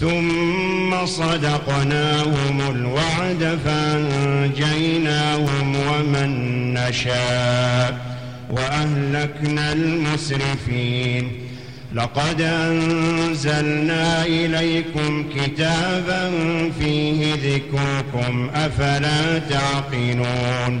ثم صدقناهم الوعد فأنجيناهم ومن نشاء وأهلكنا المسرفين. لقد أنزلنا إليكم كتابا فيه ذكركم أفلا تعقلون؟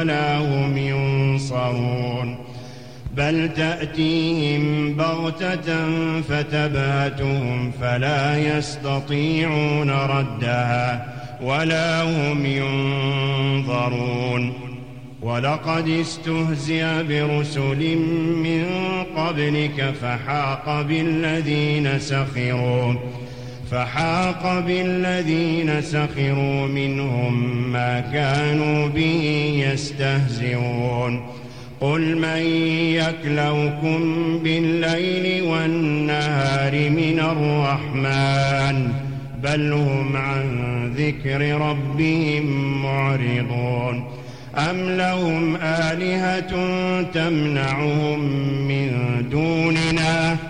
ولا هم ينصرون بل تأتيهم بغتة فتبهتهم فلا يستطيعون ردها ولا هم ينظرون ولقد استهزئ برسل من قبلك فحاق بالذين سخروا فحاق بالذين سخروا منهم ما كانوا به يستهزئون. قل من يكلوكم بالليل والنهار من الرحمن بل هم عن ذكر ربهم معرضون. أم لهم آلهة تمنعهم من دوننا؟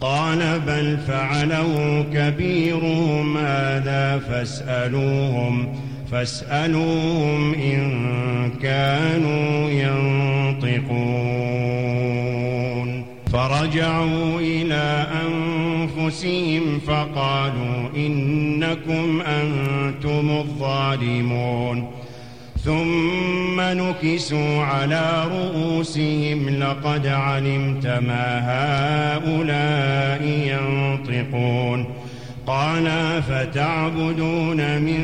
قال بل فعله كبيرهم هذا فاسألوهم فاسألوهم إن كانوا ينطقون. فرجعوا إلى أنفسهم فقالوا إنكم أنتم الظالمون. ثم نكسوا على رؤوسهم لقد علمت ما هؤلاء ينطقون. قال فتعبدون من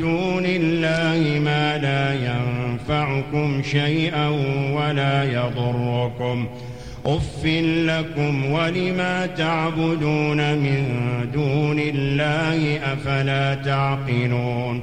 دون الله ما لا ينفعكم شيئا ولا يضركم. أف لكم ولما تعبدون من دون الله أفلا تعقلون؟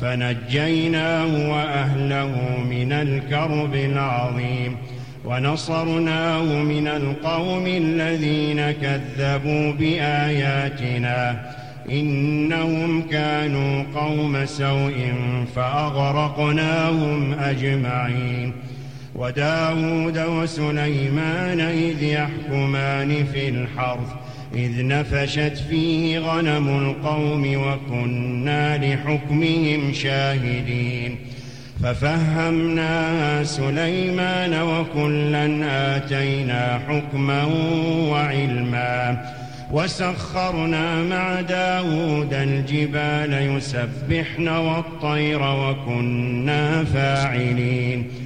فنجيناه وأهله من الكرب العظيم ونصرناه من القوم الذين كذبوا بآياتنا إنهم كانوا قوم سوء فأغرقناهم أجمعين وداود وسليمان إذ يحكمان في الحرث إذ نفشت فيه غنم القوم وكنا لحكمهم شاهدين. ففهمناها سليمان وكلا آتينا حكما وعلما. وسخرنا مع داود الجبال يسبحن والطير وكنا فاعلين.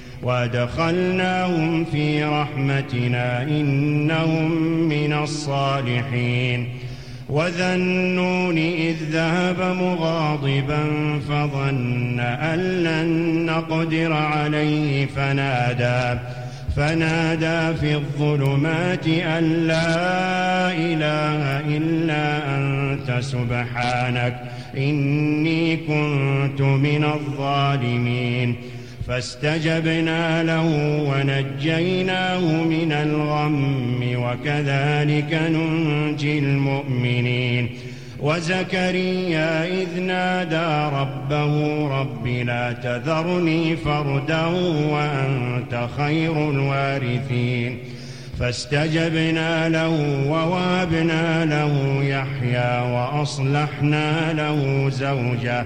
وادخلناهم في رحمتنا إنهم من الصالحين وذا النون إذ ذهب مغاضبا فظن أن لن نقدر عليه فنادى فنادى في الظلمات أن لا إله إلا أنت سبحانك إني كنت من الظالمين فاستجبنا له ونجيناه من الغم وكذلك ننجي المؤمنين. وزكريا إذ نادى ربه رب لا تذرني فردا وأنت خير الوارثين. فاستجبنا له ووابنا له يحيى وأصلحنا له زوجه.